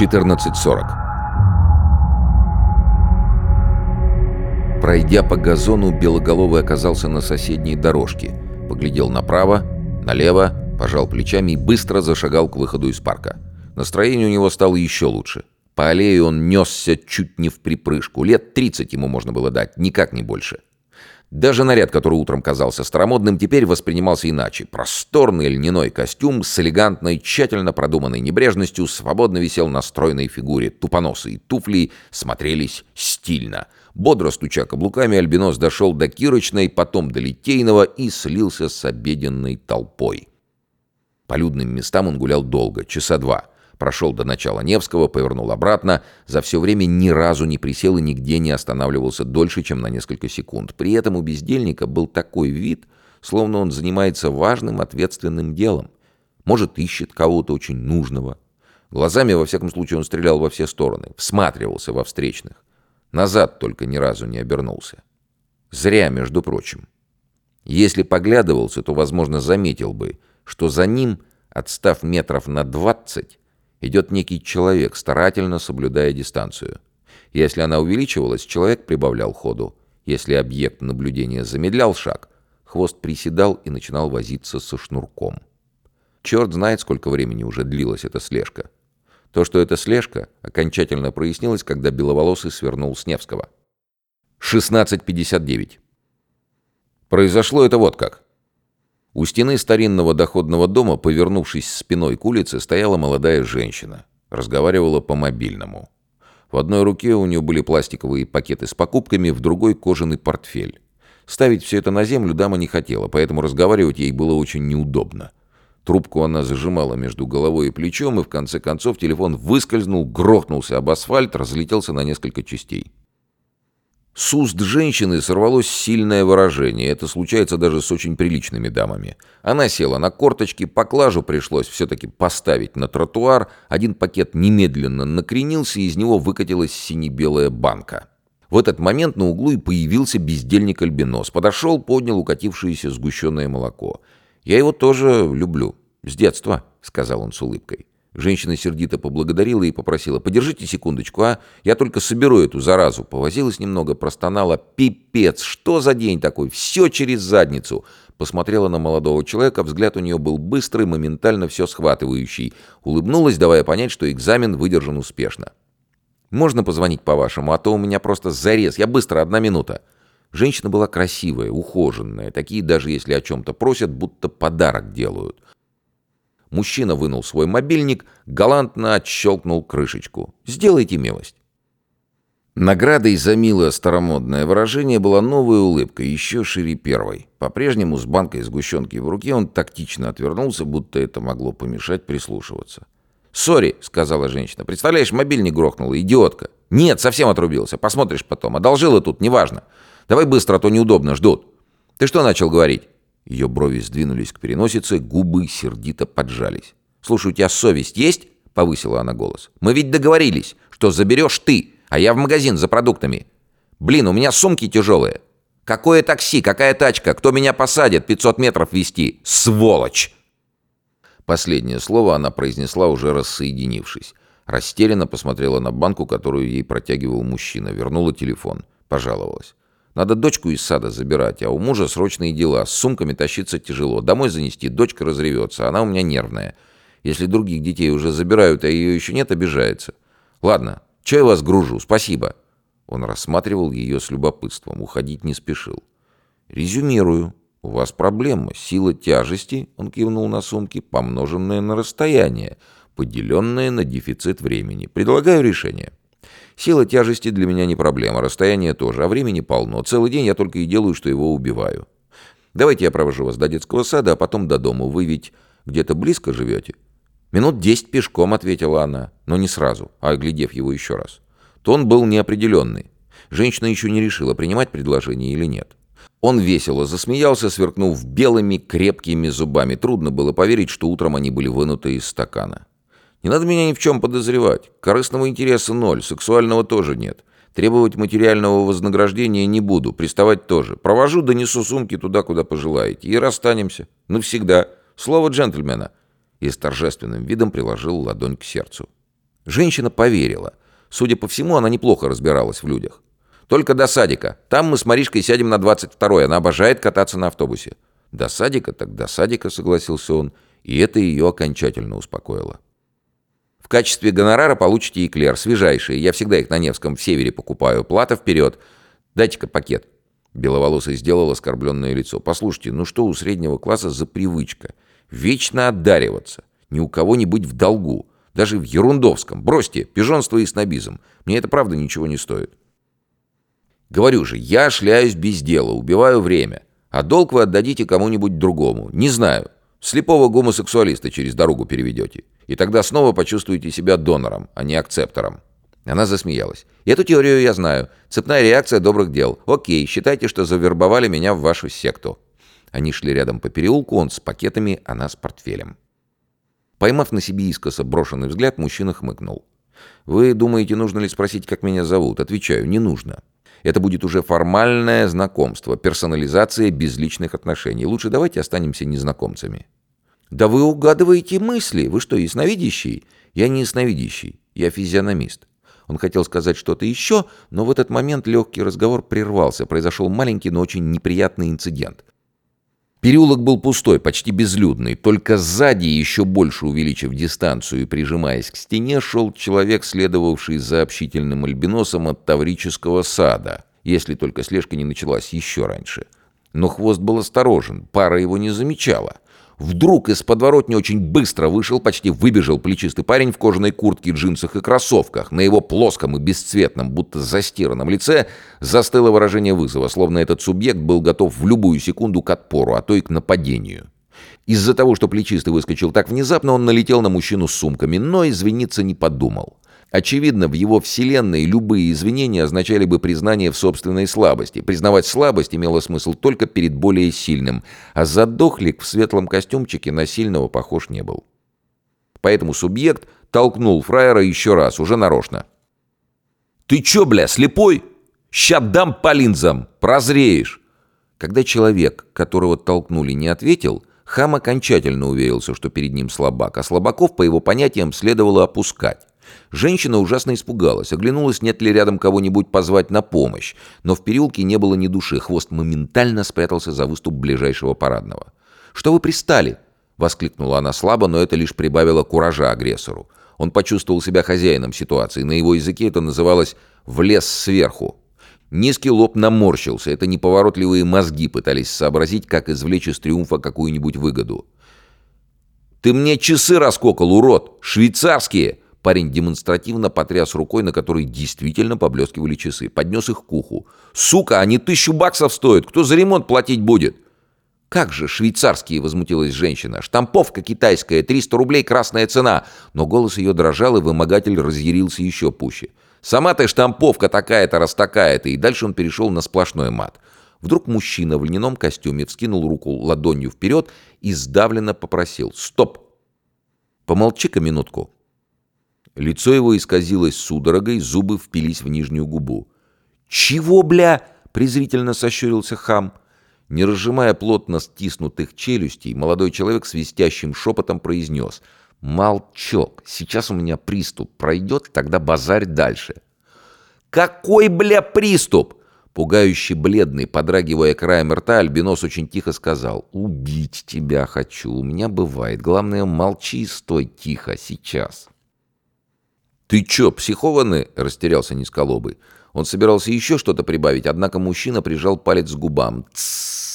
14.40 Пройдя по газону, Белоголовый оказался на соседней дорожке. Поглядел направо, налево, пожал плечами и быстро зашагал к выходу из парка. Настроение у него стало еще лучше. По аллее он несся чуть не в припрыжку. Лет 30 ему можно было дать, никак не больше. Даже наряд, который утром казался старомодным, теперь воспринимался иначе. Просторный льняной костюм с элегантной, тщательно продуманной небрежностью свободно висел на стройной фигуре. Тупоносые туфли смотрелись стильно. Бодро стуча каблуками, Альбинос дошел до Кирочной, потом до Литейного и слился с обеденной толпой. По людным местам он гулял долго, часа два. Прошел до начала Невского, повернул обратно. За все время ни разу не присел и нигде не останавливался дольше, чем на несколько секунд. При этом у бездельника был такой вид, словно он занимается важным ответственным делом. Может, ищет кого-то очень нужного. Глазами, во всяком случае, он стрелял во все стороны, всматривался во встречных. Назад только ни разу не обернулся. Зря, между прочим. Если поглядывался, то, возможно, заметил бы, что за ним, отстав метров на двадцать, идет некий человек, старательно соблюдая дистанцию. Если она увеличивалась, человек прибавлял ходу. Если объект наблюдения замедлял шаг, хвост приседал и начинал возиться со шнурком. Черт знает, сколько времени уже длилась эта слежка. То, что это слежка, окончательно прояснилось, когда Беловолосый свернул с Невского. 16.59. Произошло это вот как. У стены старинного доходного дома, повернувшись спиной к улице, стояла молодая женщина. Разговаривала по мобильному. В одной руке у нее были пластиковые пакеты с покупками, в другой — кожаный портфель. Ставить все это на землю дама не хотела, поэтому разговаривать ей было очень неудобно. Трубку она зажимала между головой и плечом, и в конце концов телефон выскользнул, грохнулся об асфальт, разлетелся на несколько частей. С уст женщины сорвалось сильное выражение. Это случается даже с очень приличными дамами. Она села на корточки, поклажу пришлось все-таки поставить на тротуар. Один пакет немедленно накренился, и из него выкатилась сине-белая банка. В этот момент на углу и появился бездельник-альбинос. Подошел, поднял укатившееся сгущенное молоко. «Я его тоже люблю. С детства», — сказал он с улыбкой. Женщина сердито поблагодарила и попросила, «Подержите секундочку, а? Я только соберу эту заразу». Повозилась немного, простонала, «Пипец, что за день такой? Все через задницу». Посмотрела на молодого человека, взгляд у нее был быстрый, моментально все схватывающий. Улыбнулась, давая понять, что экзамен выдержан успешно. «Можно позвонить по-вашему, а то у меня просто зарез. Я быстро, одна минута». Женщина была красивая, ухоженная. Такие, даже если о чем-то просят, будто подарок делают. Мужчина вынул свой мобильник, галантно отщелкнул крышечку. «Сделайте милость». Наградой за милое старомодное выражение была новая улыбка, еще шире первой. По-прежнему с банкой сгущенки в руке он тактично отвернулся, будто это могло помешать прислушиваться. «Сори», — сказала женщина. «Представляешь, мобильник грохнула, идиотка». «Нет, совсем отрубился. Посмотришь потом. Одолжила тут, неважно. Давай быстро, а то неудобно, ждут». «Ты что начал говорить?» Ее брови сдвинулись к переносице, губы сердито поджались. «Слушай, у тебя совесть есть?» — повысила она голос. «Мы ведь договорились, что заберешь ты, а я в магазин за продуктами. Блин, у меня сумки тяжелые. Какое такси, какая тачка, кто меня посадит 500 метров вести? Сволочь!» Последнее слово она произнесла, уже рассоединившись. Растерянно посмотрела на банку, которую ей протягивал мужчина, вернула телефон, пожаловалась. Надо дочку из сада забирать, а у мужа срочные дела. С сумками тащиться тяжело. Домой занести, дочка разревется. Она у меня нервная. Если других детей уже забирают, а ее еще нет, обижается. Ладно, что я вас гружу? Спасибо. Он рассматривал ее с любопытством. Уходить не спешил. Резюмирую. У вас проблема. Сила тяжести, он кивнул на сумки, помноженная на расстояние, поделенное на дефицит времени. Предлагаю решение. Сила тяжести для меня не проблема, расстояние тоже, а времени полно. Целый день я только и делаю, что его убиваю. Давайте я провожу вас до детского сада, а потом до дома. Вы ведь где-то близко живете?» «Минут десять пешком», — ответила она, но не сразу, а оглядев его еще раз. Тон был неопределенный. Женщина еще не решила, принимать предложение или нет. Он весело засмеялся, сверкнув белыми крепкими зубами. Трудно было поверить, что утром они были вынуты из стакана. Не надо меня ни в чем подозревать. Корыстного интереса ноль, сексуального тоже нет. Требовать материального вознаграждения не буду, приставать тоже. Провожу, донесу сумки туда, куда пожелаете. И расстанемся. Навсегда. Слово джентльмена. И с торжественным видом приложил ладонь к сердцу. Женщина поверила. Судя по всему, она неплохо разбиралась в людях. «Только до садика. Там мы с Маришкой сядем на 22-й. Она обожает кататься на автобусе». «До садика? Так до садика», — согласился он. И это ее окончательно успокоило. «В качестве гонорара получите эклер, свежайшие. Я всегда их на Невском в Севере покупаю. Плата вперед. Дайте-ка пакет». Беловолосый сделал оскорбленное лицо. «Послушайте, ну что у среднего класса за привычка? Вечно отдариваться. Ни у кого не быть в долгу. Даже в Ерундовском. Бросьте, пижонство и снобизм. Мне это правда ничего не стоит». «Говорю же, я шляюсь без дела, убиваю время. А долг вы отдадите кому-нибудь другому. Не знаю. Слепого гомосексуалиста через дорогу переведете. И тогда снова почувствуете себя донором, а не акцептором». Она засмеялась. «Эту теорию я знаю. Цепная реакция добрых дел. Окей, считайте, что завербовали меня в вашу секту». Они шли рядом по переулку, он с пакетами, она с портфелем. Поймав на себе искоса брошенный взгляд, мужчина хмыкнул. «Вы думаете, нужно ли спросить, как меня зовут?» Отвечаю, не нужно. Это будет уже формальное знакомство, персонализация безличных отношений. Лучше давайте останемся незнакомцами. «Да вы угадываете мысли. Вы что, ясновидящий?» «Я не ясновидящий. Я физиономист. Он хотел сказать что-то еще, но в этот момент легкий разговор прервался. Произошел маленький, но очень неприятный инцидент. Переулок был пустой, почти безлюдный. Только сзади, еще больше увеличив дистанцию и прижимаясь к стене, шел человек, следовавший за общительным альбиносом от Таврического сада, если только слежка не началась еще раньше. Но хвост был осторожен, пара его не замечала — Вдруг из подворотни очень быстро вышел, почти выбежал плечистый парень в кожаной куртке, джинсах и кроссовках. На его плоском и бесцветном, будто застиранном лице застыло выражение вызова, словно этот субъект был готов в любую секунду к отпору, а то и к нападению. Из-за того, что плечистый выскочил так внезапно, он налетел на мужчину с сумками, но извиниться не подумал. Очевидно, в его вселенной любые извинения означали бы признание в собственной слабости. Признавать слабость имело смысл только перед более сильным, а задохлик в светлом костюмчике на сильного похож не был. Поэтому субъект толкнул фраера еще раз, уже нарочно. «Ты чё, бля, слепой? Ща дам по линзам, прозреешь!» Когда человек, которого толкнули, не ответил, хам окончательно уверился, что перед ним слабак, а слабаков, по его понятиям, следовало опускать. Женщина ужасно испугалась, оглянулась, нет ли рядом кого-нибудь позвать на помощь, но в переулке не было ни души, хвост моментально спрятался за выступ ближайшего парадного. «Что вы пристали?» — воскликнула она слабо, но это лишь прибавило куража агрессору. Он почувствовал себя хозяином ситуации, на его языке это называлось «влез сверху». Низкий лоб наморщился, это неповоротливые мозги пытались сообразить, как извлечь из триумфа какую-нибудь выгоду. «Ты мне часы раскокал, урод! Швейцарские!» Парень демонстративно потряс рукой, на которой действительно поблескивали часы. Поднес их к уху. «Сука, они тысячу баксов стоят! Кто за ремонт платить будет?» «Как же швейцарские?» — возмутилась женщина. «Штамповка китайская, 300 рублей красная цена!» Но голос ее дрожал, и вымогатель разъярился еще пуще. «Сама ты штамповка такая-то, раз такая-то!» И дальше он перешел на сплошной мат. Вдруг мужчина в льняном костюме вскинул руку ладонью вперед и сдавленно попросил «Стоп! Помолчи-ка минутку!» Лицо его исказилось судорогой, зубы впились в нижнюю губу. «Чего, бля?» — презрительно сощурился хам. Не разжимая плотно стиснутых челюстей, молодой человек свистящим шепотом произнес «Молчок, сейчас у меня приступ пройдет, тогда базарь дальше». «Какой, бля, приступ?» Пугающий бледный, подрагивая краем рта, Альбинос очень тихо сказал «Убить тебя хочу, у меня бывает, главное, молчи и стой тихо, сейчас». «Ты чё, психованный?» — растерялся низколобый. Он собирался еще что-то прибавить, однако мужчина прижал палец к губам. «Тссс!»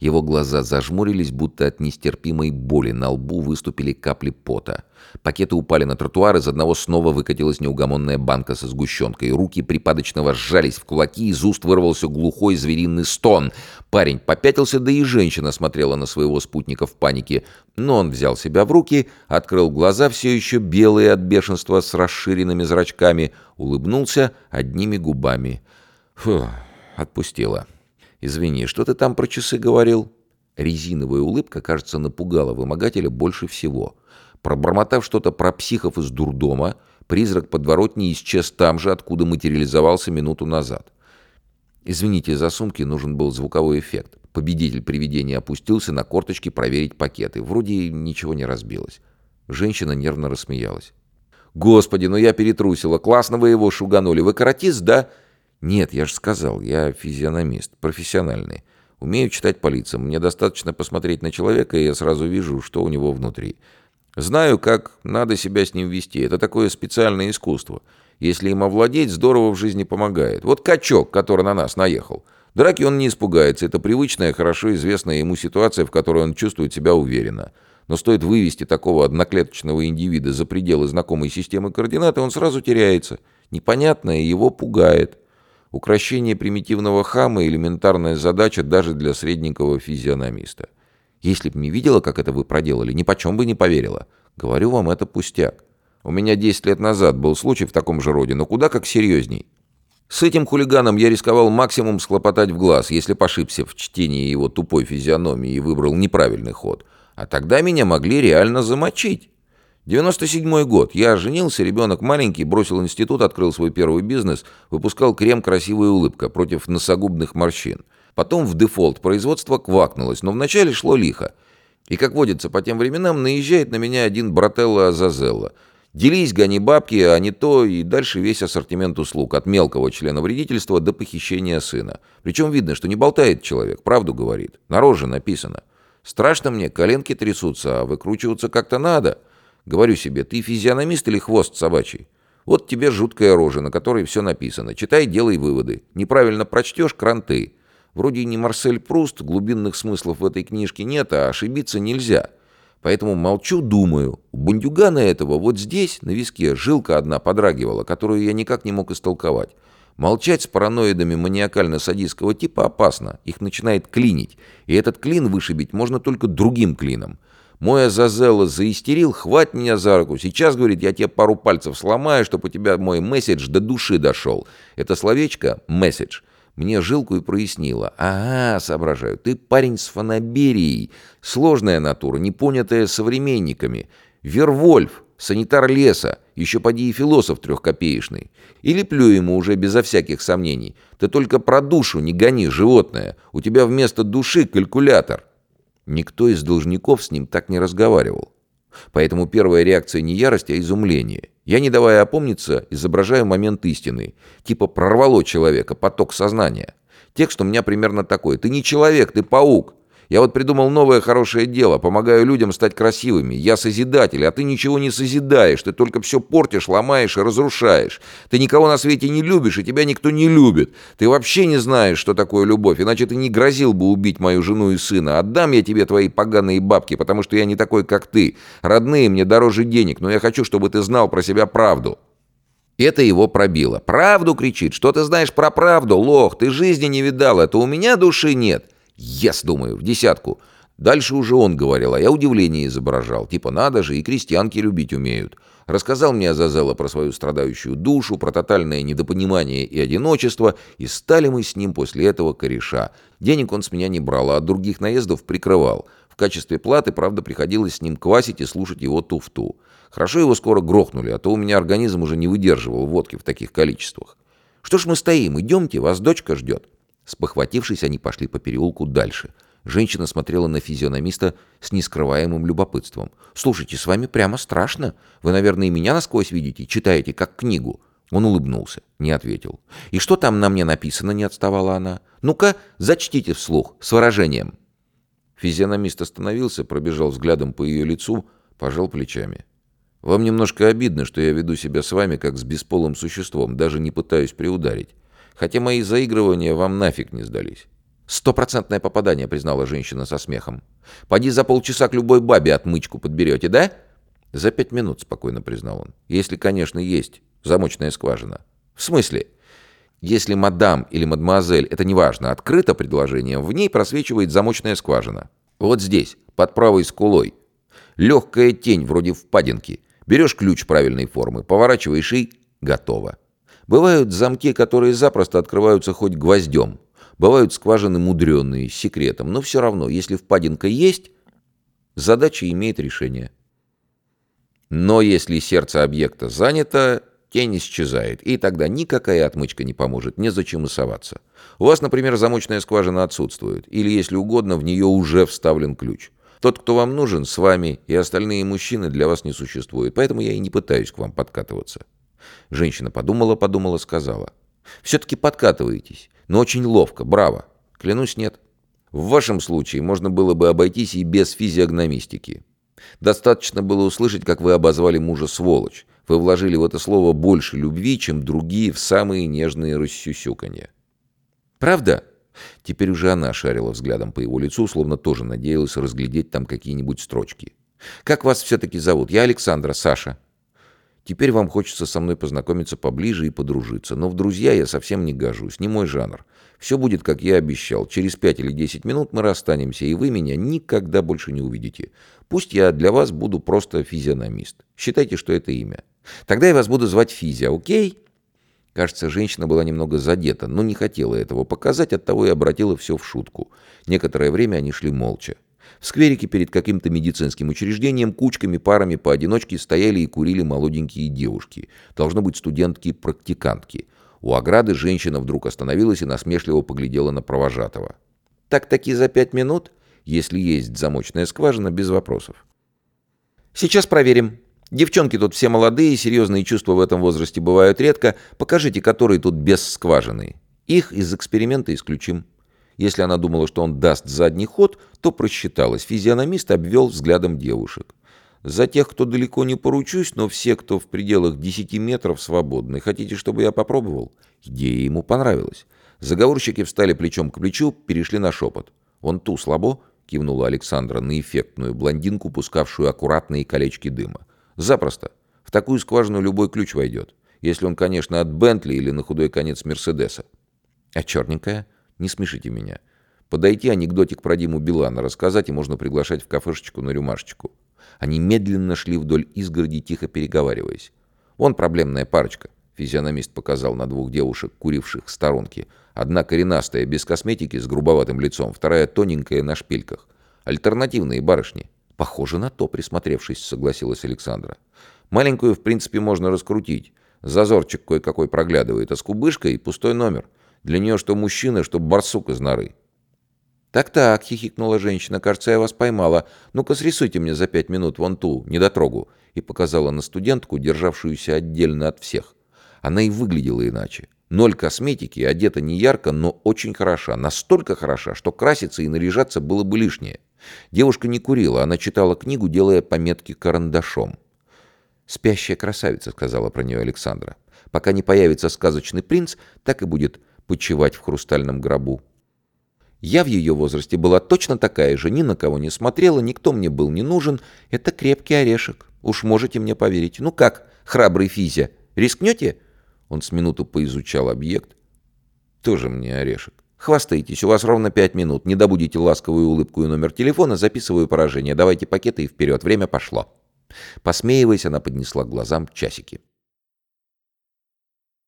Его глаза зажмурились, будто от нестерпимой боли. На лбу выступили капли пота. Пакеты упали на тротуар, из одного снова выкатилась неугомонная банка со сгущенкой. Руки припадочного сжались в кулаки, из уст вырвался глухой звериный стон. Парень попятился, да и женщина смотрела на своего спутника в панике. Но он взял себя в руки, открыл глаза, все еще белые от бешенства, с расширенными зрачками, улыбнулся одними губами. Фу, отпустила. «Извини, что ты там про часы говорил?» Резиновая улыбка, кажется, напугала вымогателя больше всего. Пробормотав что-то про психов из дурдома, призрак подворотни исчез там же, откуда материализовался минуту назад. Извините, за сумки нужен был звуковой эффект. Победитель привидения опустился на корточки проверить пакеты. Вроде ничего не разбилось. Женщина нервно рассмеялась. Господи, ну я перетрусила. Классно вы его шуганули. Вы каратист, да? Нет, я же сказал, я физиономист, профессиональный. Умею читать по лицам. Мне достаточно посмотреть на человека, и я сразу вижу, что у него внутри. Знаю, как надо себя с ним вести. Это такое специальное искусство. Если им овладеть, здорово в жизни помогает. Вот качок, который на нас наехал. Драки он не испугается. Это привычная, хорошо известная ему ситуация, в которой он чувствует себя уверенно. Но стоит вывести такого одноклеточного индивида за пределы знакомой системы координат, и он сразу теряется. Непонятное его пугает. Укращение примитивного хама – элементарная задача даже для средненького физиономиста. Если б не видела, как это вы проделали, ни почем бы не поверила. Говорю вам, это пустяк. У меня 10 лет назад был случай в таком же роде, но куда как серьезней. С этим хулиганом я рисковал максимум схлопотать в глаз, если пошибся в чтении его тупой физиономии и выбрал неправильный ход. А тогда меня могли реально замочить. 97 год. Я женился, ребенок маленький, бросил институт, открыл свой первый бизнес, выпускал крем «Красивая улыбка» против носогубных морщин. Потом в дефолт производство квакнулось, но вначале шло лихо. И, как водится, по тем временам наезжает на меня один брателло Азазелло. Делись, гони бабки, а не то, и дальше весь ассортимент услуг, от мелкого члена вредительства до похищения сына. Причем видно, что не болтает человек, правду говорит. На роже написано. Страшно мне, коленки трясутся, а выкручиваться как-то надо. Говорю себе, ты физиономист или хвост собачий? Вот тебе жуткая рожа, на которой все написано. Читай, делай выводы. Неправильно прочтешь – кранты. Вроде не Марсель Пруст, глубинных смыслов в этой книжке нет, а ошибиться нельзя. Поэтому молчу, думаю. У бандюгана этого вот здесь, на виске, жилка одна подрагивала, которую я никак не мог истолковать. Молчать с параноидами маниакально-садистского типа опасно. Их начинает клинить. И этот клин вышибить можно только другим клином. Мой Азазелло заистерил, хвать меня за руку. Сейчас, говорит, я тебе пару пальцев сломаю, чтобы у тебя мой месседж до души дошел. Это словечко «месседж» мне жилку и прояснило. Ага, соображаю, ты парень с фанаберией. Сложная натура, не понятая современниками. Вервольф, санитар леса, еще поди и философ трехкопеечный. Или плю ему уже безо всяких сомнений. Ты только про душу не гони, животное. У тебя вместо души калькулятор. Никто из должников с ним так не разговаривал. Поэтому первая реакция не ярость, а изумление. Я, не давая опомниться, изображаю момент истины. Типа прорвало человека, поток сознания. Текст у меня примерно такой. «Ты не человек, ты паук. Я вот придумал новое хорошее дело, помогаю людям стать красивыми. Я созидатель, а ты ничего не созидаешь, ты только все портишь, ломаешь и разрушаешь. Ты никого на свете не любишь, и тебя никто не любит. Ты вообще не знаешь, что такое любовь, иначе ты не грозил бы убить мою жену и сына. Отдам я тебе твои поганые бабки, потому что я не такой, как ты. Родные мне дороже денег, но я хочу, чтобы ты знал про себя правду». Это его пробило. «Правду!» — кричит. «Что ты знаешь про правду, лох? Ты жизни не видал, это у меня души нет!» «Ес!» — думаю, в десятку. Дальше уже он говорил, а я удивление изображал. Типа, надо же, и крестьянки любить умеют. Рассказал мне Азазела про свою страдающую душу, про тотальное недопонимание и одиночество, и стали мы с ним после этого кореша. Денег он с меня не брал, а от других наездов прикрывал. В качестве платы, правда, приходилось с ним квасить и слушать его туфту. Хорошо его скоро грохнули, а то у меня организм уже не выдерживал водки в таких количествах. Что ж мы стоим, идемте, вас дочка ждет. Спохватившись, они пошли по переулку дальше. Женщина смотрела на физиономиста с нескрываемым любопытством. «Слушайте, с вами прямо страшно. Вы, наверное, и меня насквозь видите, читаете, как книгу». Он улыбнулся, не ответил. «И что там на мне написано?» — не отставала она. «Ну-ка, зачтите вслух, с выражением». Физиономист остановился, пробежал взглядом по ее лицу, пожал плечами. «Вам немножко обидно, что я веду себя с вами, как с бесполым существом, даже не пытаюсь приударить. Хотя мои заигрывания вам нафиг не сдались. «Стопроцентное попадание», — признала женщина со смехом. «Поди за полчаса к любой бабе отмычку подберете, да?» «За пять минут», — спокойно признал он. «Если, конечно, есть замочная скважина». «В смысле?» «Если мадам или мадемуазель, это неважно, открыто предложением, в ней просвечивает замочная скважина. Вот здесь, под правой скулой. Легкая тень, вроде впадинки. Берешь ключ правильной формы, поворачиваешь и... готово. Бывают замки, которые запросто открываются хоть гвоздем. Бывают скважины мудреные, с секретом. Но все равно, если впадинка есть, задача имеет решение. Но если сердце объекта занято, тень исчезает, и тогда никакая отмычка не поможет, незачем и соваться. У вас, например, замочная скважина отсутствует, или, если угодно, в нее уже вставлен ключ. Тот, кто вам нужен, с вами, и остальные мужчины для вас не существуют, поэтому я и не пытаюсь к вам подкатываться». Женщина подумала-подумала, сказала. «Все-таки подкатываетесь, но очень ловко, браво. Клянусь, нет. В вашем случае можно было бы обойтись и без физиогномистики. Достаточно было услышать, как вы обозвали мужа сволочь. Вы вложили в это слово больше любви, чем другие в самые нежные рассюсюканья. Правда? Теперь уже она шарила взглядом по его лицу, словно тоже надеялась разглядеть там какие-нибудь строчки. «Как вас все-таки зовут? Я Александра, Саша». Теперь вам хочется со мной познакомиться поближе и подружиться, но в друзья я совсем не гожусь, не мой жанр. Все будет, как я обещал. Через пять или десять минут мы расстанемся, и вы меня никогда больше не увидите. Пусть я для вас буду просто физиономист. Считайте, что это имя. Тогда я вас буду звать Физя, окей?» Кажется, женщина была немного задета, но не хотела этого показать, оттого и обратила все в шутку. Некоторое время они шли молча. В скверике перед каким-то медицинским учреждением кучками, парами поодиночке стояли и курили молоденькие девушки. Должно быть студентки-практикантки. У ограды женщина вдруг остановилась и насмешливо поглядела на провожатого. «Так-таки за пять минут, если есть замочная скважина, без вопросов». «Сейчас проверим», Девчонки тут все молодые, серьезные чувства в этом возрасте бывают редко. Покажите, которые тут без скважины. Их из эксперимента исключим. Если она думала, что он даст задний ход, то просчиталась. Физиономист обвел взглядом девушек. За тех, кто далеко не поручусь, но все, кто в пределах 10 метров, свободны. Хотите, чтобы я попробовал? Идея ему понравилась. Заговорщики встали плечом к плечу, перешли на шепот. «Он ту слабо?» — кивнула Александра на эффектную блондинку, пускавшую аккуратные колечки дыма. Запросто. В такую скважину любой ключ войдет. Если он, конечно, от Бентли или на худой конец Мерседеса. А черненькая? Не смешите меня. Подойти анекдотик про Диму Билана рассказать, и можно приглашать в кафешечку на рюмашечку. Они медленно шли вдоль изгороди, тихо переговариваясь. Вон проблемная парочка. Физиономист показал на двух девушек, куривших в сторонке. Одна коренастая, без косметики, с грубоватым лицом, вторая тоненькая, на шпильках. Альтернативные барышни. «Похоже на то», — присмотревшись, согласилась Александра. «Маленькую, в принципе, можно раскрутить. Зазорчик кое-какой проглядывает, а с кубышкой пустой номер. Для нее что мужчина, что барсук из норы». «Так-так», — хихикнула женщина, — «кажется, я вас поймала. Ну-ка, срисуйте мне за пять минут вон ту, недотрогу», и показала на студентку, державшуюся отдельно от всех. Она и выглядела иначе. Ноль косметики, одета не ярко, но очень хороша. Настолько хороша, что краситься и наряжаться было бы лишнее. Девушка не курила, она читала книгу, делая пометки карандашом. «Спящая красавица», — сказала про нее Александра. «Пока не появится сказочный принц, так и будет почивать в хрустальном гробу». Я в ее возрасте была точно такая же, ни на кого не смотрела, никто мне был не нужен. Это крепкий орешек. Уж можете мне поверить. Ну как, храбрый Физя, рискнете?» Он с минуту поизучал объект. «Тоже мне орешек. Хвастайтесь, у вас ровно пять минут. Не добудете ласковую улыбку и номер телефона, записываю поражение. Давайте пакеты и вперед. Время пошло». Посмеиваясь, она поднесла глазам часики.